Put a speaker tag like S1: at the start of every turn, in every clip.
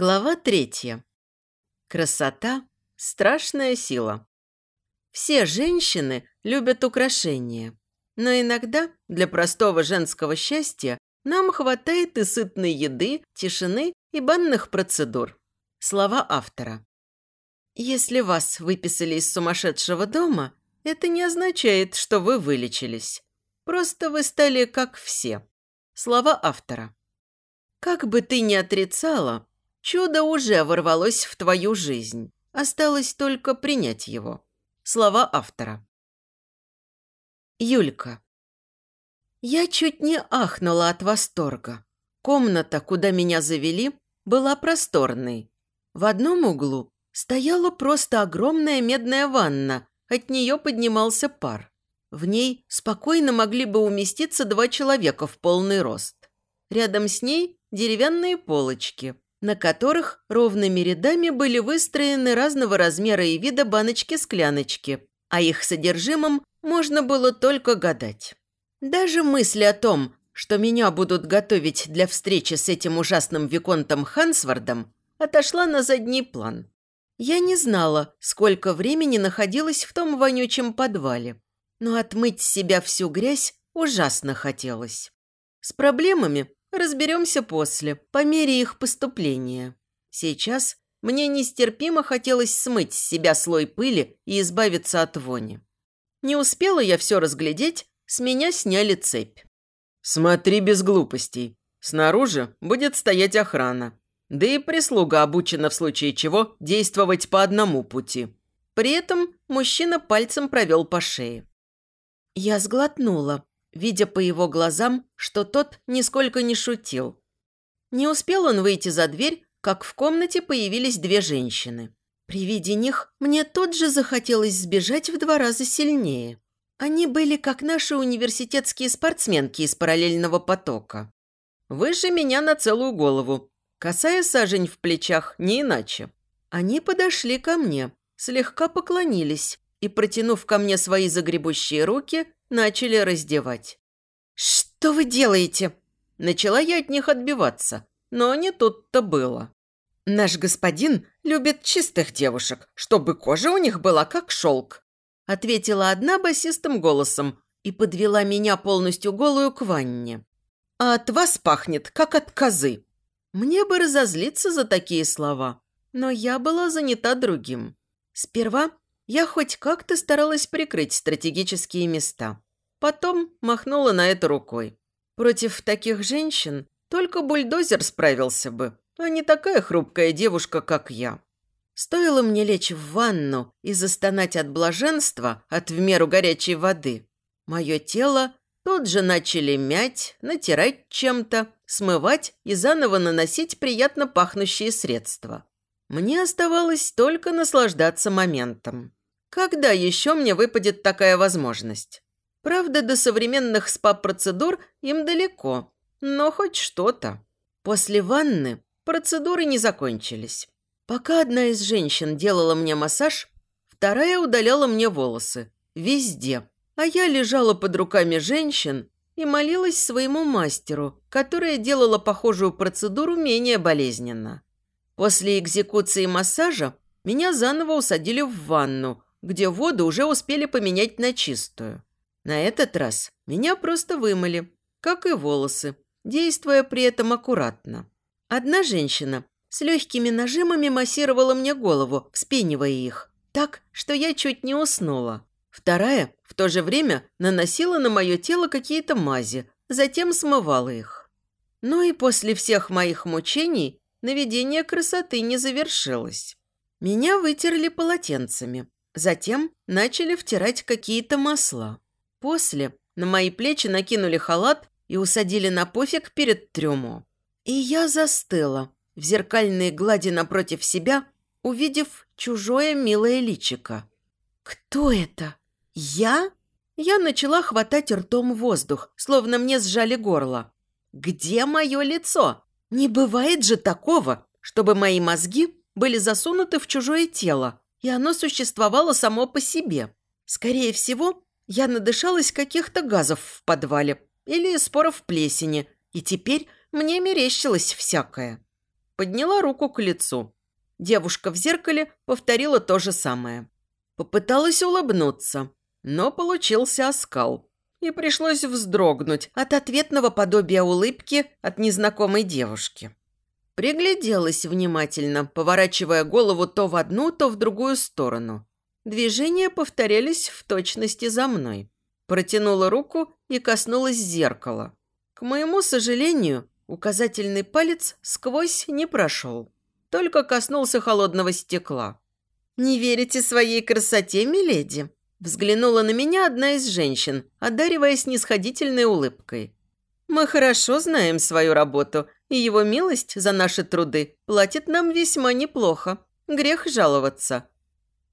S1: Глава третья. Красота – страшная сила. Все женщины любят украшения, но иногда для простого женского счастья нам хватает и сытной еды, тишины и банных процедур. Слова автора. Если вас выписали из сумасшедшего дома, это не означает, что вы вылечились. Просто вы стали как все. Слова автора. Как бы ты ни отрицала, Чудо уже ворвалось в твою жизнь. Осталось только принять его. Слова автора. Юлька. Я чуть не ахнула от восторга. Комната, куда меня завели, была просторной. В одном углу стояла просто огромная медная ванна, от нее поднимался пар. В ней спокойно могли бы уместиться два человека в полный рост. Рядом с ней деревянные полочки – на которых ровными рядами были выстроены разного размера и вида баночки-скляночки, а их содержимом можно было только гадать. Даже мысль о том, что меня будут готовить для встречи с этим ужасным Виконтом Хансвардом, отошла на задний план. Я не знала, сколько времени находилась в том вонючем подвале, но отмыть с себя всю грязь ужасно хотелось. С проблемами Разберемся после, по мере их поступления. Сейчас мне нестерпимо хотелось смыть с себя слой пыли и избавиться от вони. Не успела я все разглядеть, с меня сняли цепь.
S2: «Смотри без глупостей. Снаружи будет стоять охрана. Да и прислуга обучена в случае чего действовать по одному пути».
S1: При этом мужчина пальцем провел по шее. Я сглотнула, видя по его глазам, что тот нисколько не шутил. Не успел он выйти за дверь, как в комнате появились две женщины. При виде них мне тут же захотелось сбежать в два раза сильнее. Они были как наши университетские спортсменки из параллельного потока. Выше меня на целую голову, касая сажень в плечах, не иначе. Они подошли ко мне, слегка поклонились и, протянув ко мне свои загребущие руки, начали раздевать. «Что вы делаете?» Начала я от них отбиваться, но не тут-то было. «Наш господин любит чистых девушек, чтобы кожа у них была как шелк», ответила одна басистым голосом и подвела меня полностью голую к ванне. «А от вас пахнет, как от козы». Мне бы разозлиться за такие слова, но я была занята другим. Сперва я хоть как-то старалась прикрыть стратегические места. Потом махнула на это рукой. Против таких женщин только бульдозер справился бы, а не такая хрупкая девушка, как я. Стоило мне лечь в ванну и застонать от блаженства от в меру горячей воды. Мое тело тут же начали мять, натирать чем-то, смывать и заново наносить приятно пахнущие средства. Мне оставалось только наслаждаться моментом. Когда еще мне выпадет такая возможность? Правда, до современных спа-процедур им далеко, но хоть что-то. После ванны процедуры не закончились. Пока одна из женщин делала мне массаж, вторая удаляла мне волосы. Везде. А я лежала под руками женщин и молилась своему мастеру, которая делала похожую процедуру менее болезненно. После экзекуции массажа меня заново усадили в ванну – где воду уже успели поменять на чистую. На этот раз меня просто вымыли, как и волосы, действуя при этом аккуратно. Одна женщина с легкими нажимами массировала мне голову, вспенивая их, так, что я чуть не уснула. Вторая в то же время наносила на мое тело какие-то мази, затем смывала их. Ну и после всех моих мучений наведение красоты не завершилось. Меня вытерли полотенцами, Затем начали втирать какие-то масла. После на мои плечи накинули халат и усадили на пофиг перед трюмо. И я застыла в зеркальной глади напротив себя, увидев чужое милое личико. «Кто это? Я?» Я начала хватать ртом воздух, словно мне сжали горло. «Где мое лицо? Не бывает же такого, чтобы мои мозги были засунуты в чужое тело и оно существовало само по себе. Скорее всего, я надышалась каких-то газов в подвале или споров плесени, и теперь мне мерещилось всякое. подняла руку к лицу. Девушка в зеркале повторила то же самое. Попыталась улыбнуться, но получился оскал. И пришлось вздрогнуть от ответного подобия улыбки от незнакомой девушки. Пригляделась внимательно, поворачивая голову то в одну, то в другую сторону. Движения повторялись в точности за мной. Протянула руку и коснулась зеркала. К моему сожалению, указательный палец сквозь не прошел. Только коснулся холодного стекла. «Не верите своей красоте, миледи?» Взглянула на меня одна из женщин, одаривая снисходительной улыбкой. «Мы хорошо знаем свою работу, и его милость за наши труды платит нам весьма неплохо. Грех жаловаться».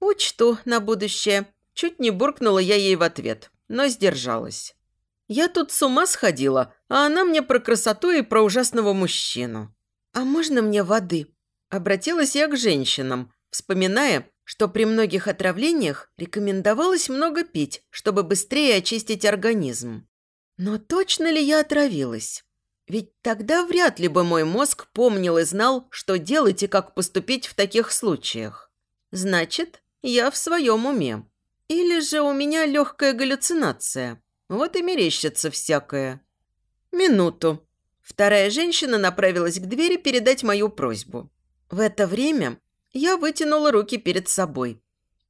S1: «Учту на будущее». Чуть не буркнула я ей в ответ, но сдержалась. «Я тут с ума сходила, а она мне про красоту и про ужасного мужчину». «А можно мне воды?» Обратилась я к женщинам, вспоминая, что при многих отравлениях рекомендовалось много пить, чтобы быстрее очистить организм. Но точно ли я отравилась? Ведь тогда вряд ли бы мой мозг помнил и знал, что делать и как поступить в таких случаях. Значит, я в своем уме. Или же у меня легкая галлюцинация. Вот и мерещится всякое. Минуту. Вторая женщина направилась к двери передать мою просьбу. В это время я вытянула руки перед собой.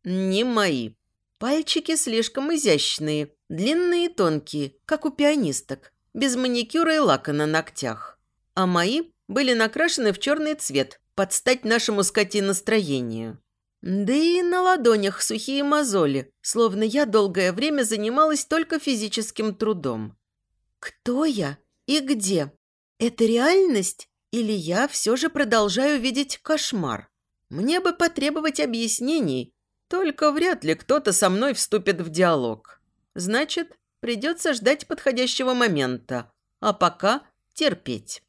S1: Не мои. Пальчики слишком изящные, длинные и тонкие, как у пианисток, без маникюра и лака на ногтях. А мои были накрашены в черный цвет, под стать нашему скотинастроению. Да и на ладонях сухие мозоли, словно я долгое время занималась только физическим трудом. Кто я и где? Это реальность или я все же продолжаю видеть кошмар? Мне бы потребовать объяснений, только вряд ли кто-то со мной вступит в диалог. Значит, придется ждать подходящего момента, а пока терпеть.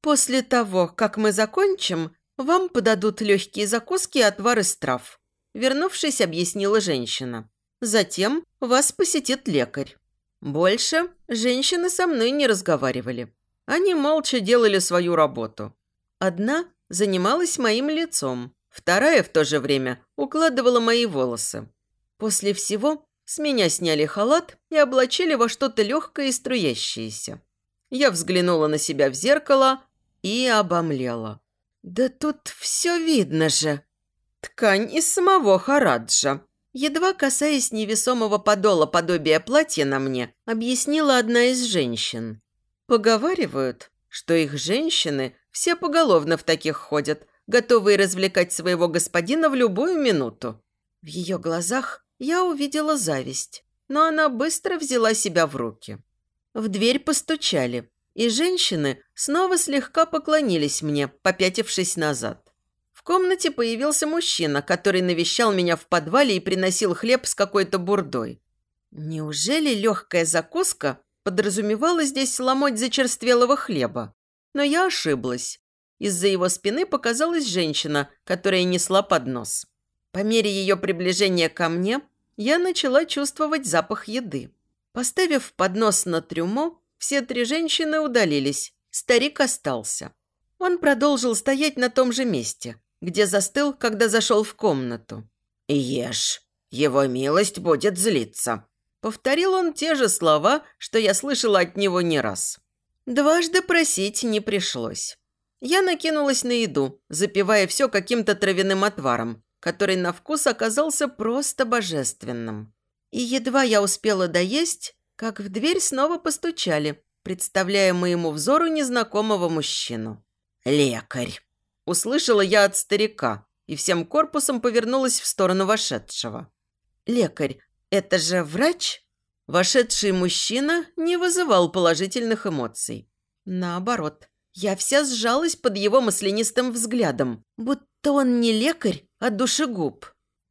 S1: После того, как мы закончим, вам подадут легкие закуски и отвар из трав. Вернувшись, объяснила женщина. Затем вас посетит лекарь. Больше женщины со мной не разговаривали. Они молча делали свою работу. Одна занималась моим лицом. Вторая в то же время укладывала мои волосы. После всего с меня сняли халат и облачили во что-то легкое и струящееся. Я взглянула на себя в зеркало и обомлела. «Да тут все видно же!» Ткань из самого Хараджа. Едва касаясь невесомого подола подобия платья на мне, объяснила одна из женщин. Поговаривают, что их женщины все поголовно в таких ходят, готовые развлекать своего господина в любую минуту. В ее глазах я увидела зависть, но она быстро взяла себя в руки. В дверь постучали, и женщины снова слегка поклонились мне, попятившись назад. В комнате появился мужчина, который навещал меня в подвале и приносил хлеб с какой-то бурдой. Неужели легкая закуска подразумевала здесь ломоть зачерствелого хлеба? Но я ошиблась. Из-за его спины показалась женщина, которая несла поднос. По мере ее приближения ко мне, я начала чувствовать запах еды. Поставив поднос на трюмо, все три женщины удалились. Старик остался. Он продолжил стоять на том же месте, где застыл, когда зашел в комнату. «Ешь, его милость будет злиться», Повторил он те же слова, что я слышала от него не раз. Дважды просить не пришлось. Я накинулась на еду, запивая все каким-то травяным отваром, который на вкус оказался просто божественным. И едва я успела доесть, как в дверь снова постучали, представляя моему взору незнакомого мужчину. «Лекарь!» Услышала я от старика и всем корпусом повернулась в сторону вошедшего. «Лекарь, это же врач?» Вошедший мужчина не вызывал положительных эмоций. Наоборот, я вся сжалась под его маслянистым взглядом, будто он не лекарь, а душегуб.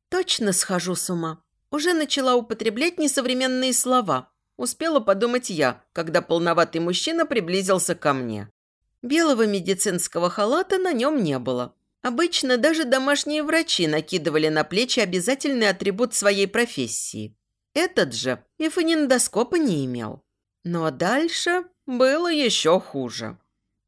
S1: Точно схожу с ума. Уже начала употреблять несовременные слова. Успела подумать я, когда полноватый мужчина приблизился ко мне. Белого медицинского халата на нем не было. Обычно даже домашние врачи накидывали на плечи обязательный атрибут своей профессии. Этот же и фонендоскопа не имел. Но дальше было еще хуже.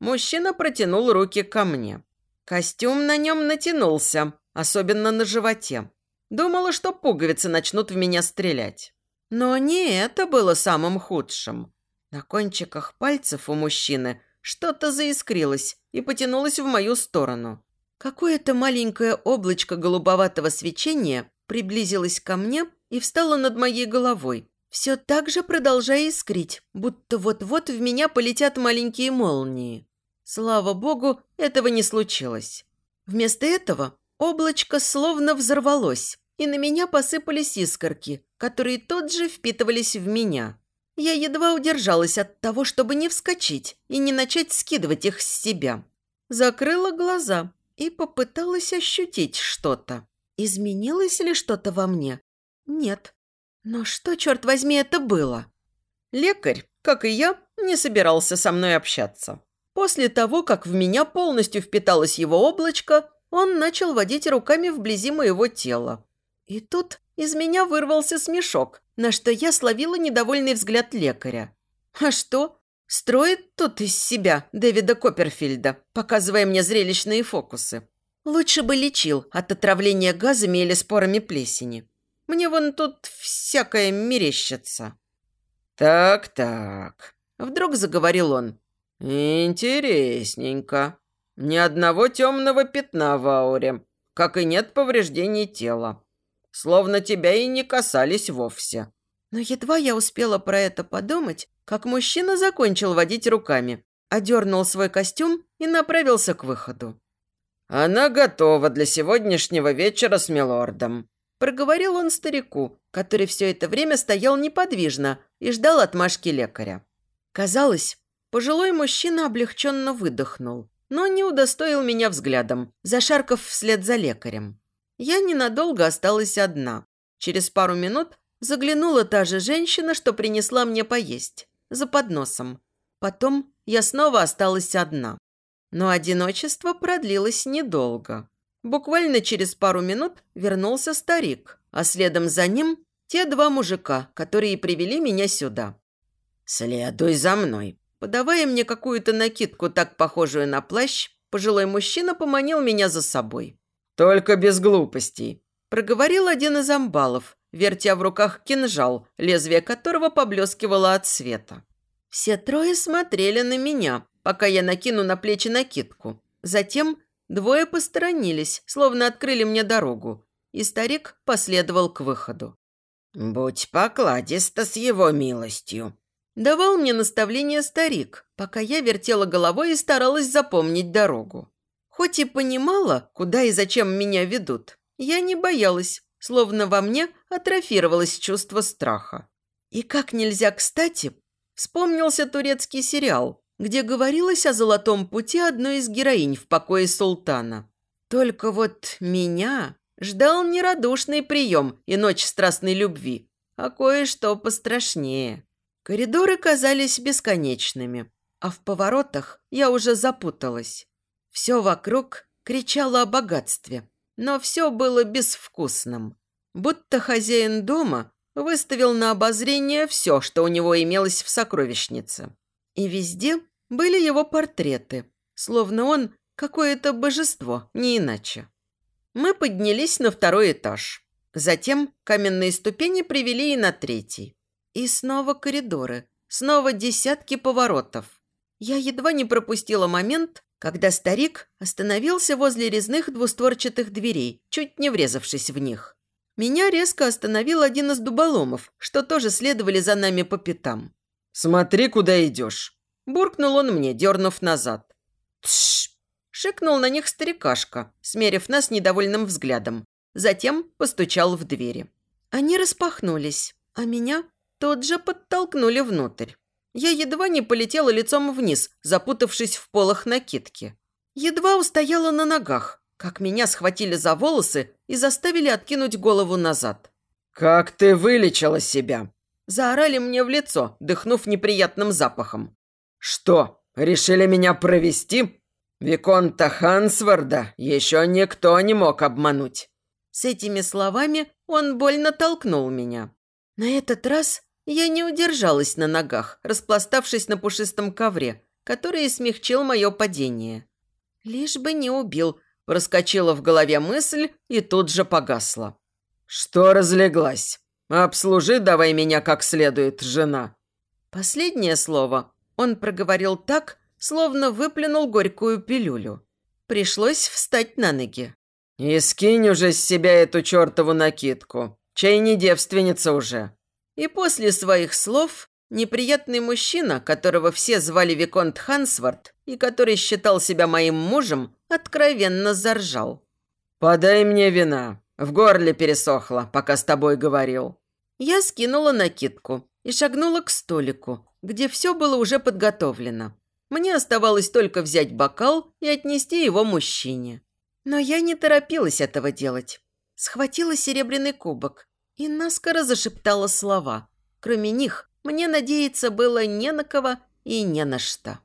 S1: Мужчина протянул руки ко мне. Костюм на нем натянулся, особенно на животе. Думала, что пуговицы начнут в меня стрелять. Но не это было самым худшим. На кончиках пальцев у мужчины что-то заискрилось и потянулось в мою сторону. Какое-то маленькое облачко голубоватого свечения приблизилось ко мне и встало над моей головой, все так же продолжая искрить, будто вот-вот в меня полетят маленькие молнии. Слава богу, этого не случилось. Вместо этого облачко словно взорвалось, и на меня посыпались искорки, которые тут же впитывались в меня. Я едва удержалась от того, чтобы не вскочить и не начать скидывать их с себя. Закрыла глаза и попыталась ощутить что-то. Изменилось ли что-то во мне? Нет. Но что, черт возьми, это было? Лекарь, как и я, не собирался со мной общаться. После того, как в меня полностью впиталось его облачко, он начал водить руками вблизи моего тела. И тут из меня вырвался смешок, на что я словила недовольный взгляд лекаря. А что? Строит тут из себя Дэвида Копперфильда, показывая мне зрелищные фокусы. Лучше бы лечил от отравления газами или спорами плесени. Мне вон тут всякое мерещится.
S2: «Так-так», –
S1: вдруг заговорил он.
S2: «Интересненько. Ни одного темного пятна в ауре, как и нет повреждений тела. Словно тебя и не касались вовсе».
S1: Но едва я успела про это подумать, как мужчина закончил водить руками, одернул свой костюм и направился к выходу.
S2: «Она готова для сегодняшнего вечера с милордом», –
S1: проговорил он старику, который все это время стоял неподвижно и ждал отмашки лекаря. Казалось, Пожилой мужчина облегченно выдохнул, но не удостоил меня взглядом, зашаркав вслед за лекарем. Я ненадолго осталась одна. Через пару минут заглянула та же женщина, что принесла мне поесть, за подносом. Потом я снова осталась одна. Но одиночество продлилось недолго. Буквально через пару минут вернулся старик, а следом за ним те два мужика, которые привели меня сюда.
S2: «Следуй за мной»,
S1: Подавая мне какую-то накидку, так похожую на плащ, пожилой мужчина поманил меня за собой.
S2: «Только без глупостей», –
S1: проговорил один из амбалов, вертя в руках кинжал, лезвие которого поблескивало от света. Все трое смотрели на меня, пока я накину на плечи накидку. Затем двое посторонились, словно открыли мне дорогу, и старик последовал к выходу.
S2: «Будь покладиста с его милостью»,
S1: Давал мне наставление старик, пока я вертела головой и старалась запомнить дорогу. Хоть и понимала, куда и зачем меня ведут, я не боялась, словно во мне атрофировалось чувство страха. И как нельзя кстати, вспомнился турецкий сериал, где говорилось о золотом пути одной из героинь в покое султана. Только вот меня ждал нерадушный прием и ночь страстной любви, а кое-что пострашнее. Коридоры казались бесконечными, а в поворотах я уже запуталась. Все вокруг кричало о богатстве, но все было безвкусным. Будто хозяин дома выставил на обозрение все, что у него имелось в сокровищнице. И везде были его портреты, словно он какое-то божество, не иначе. Мы поднялись на второй этаж. Затем каменные ступени привели и на третий. И снова коридоры, снова десятки поворотов. Я едва не пропустила момент, когда старик остановился возле резных двустворчатых дверей, чуть не врезавшись в них. Меня резко остановил один из дуболомов, что тоже следовали за нами по пятам.
S2: «Смотри, куда идешь!»
S1: Буркнул он мне, дернув назад. «Тш!» Шикнул на них старикашка, смерив нас недовольным взглядом. Затем постучал в двери. Они распахнулись, а меня тут же подтолкнули внутрь. Я едва не полетела лицом вниз, запутавшись в полах накидки. Едва устояла на ногах, как меня схватили за волосы и заставили откинуть голову назад.
S2: «Как ты вылечила себя?»
S1: Заорали мне в лицо, дыхнув неприятным запахом.
S2: «Что, решили меня провести? Виконта Хансварда еще никто не мог обмануть».
S1: С этими словами он больно толкнул меня. На этот раз я не удержалась на ногах, распластавшись на пушистом ковре, который смягчил мое падение. Лишь бы не убил, проскочила в голове мысль и тут же погасла.
S2: «Что разлеглась? Обслужи давай меня как следует, жена».
S1: Последнее слово он проговорил так, словно выплюнул горькую пилюлю. Пришлось встать на ноги.
S2: «И скинь уже с себя эту чертову накидку. Чай не девственница уже».
S1: И после своих слов неприятный мужчина, которого все звали Виконт Хансворт и который считал себя моим мужем, откровенно заржал.
S2: «Подай мне вина. В горле пересохло, пока с тобой говорил».
S1: Я скинула накидку и шагнула к столику, где все было уже подготовлено. Мне оставалось только взять бокал и отнести его мужчине. Но я не торопилась этого делать. Схватила серебряный кубок и наскоро зашептала слова. Кроме них, мне надеяться было не на кого и не на что.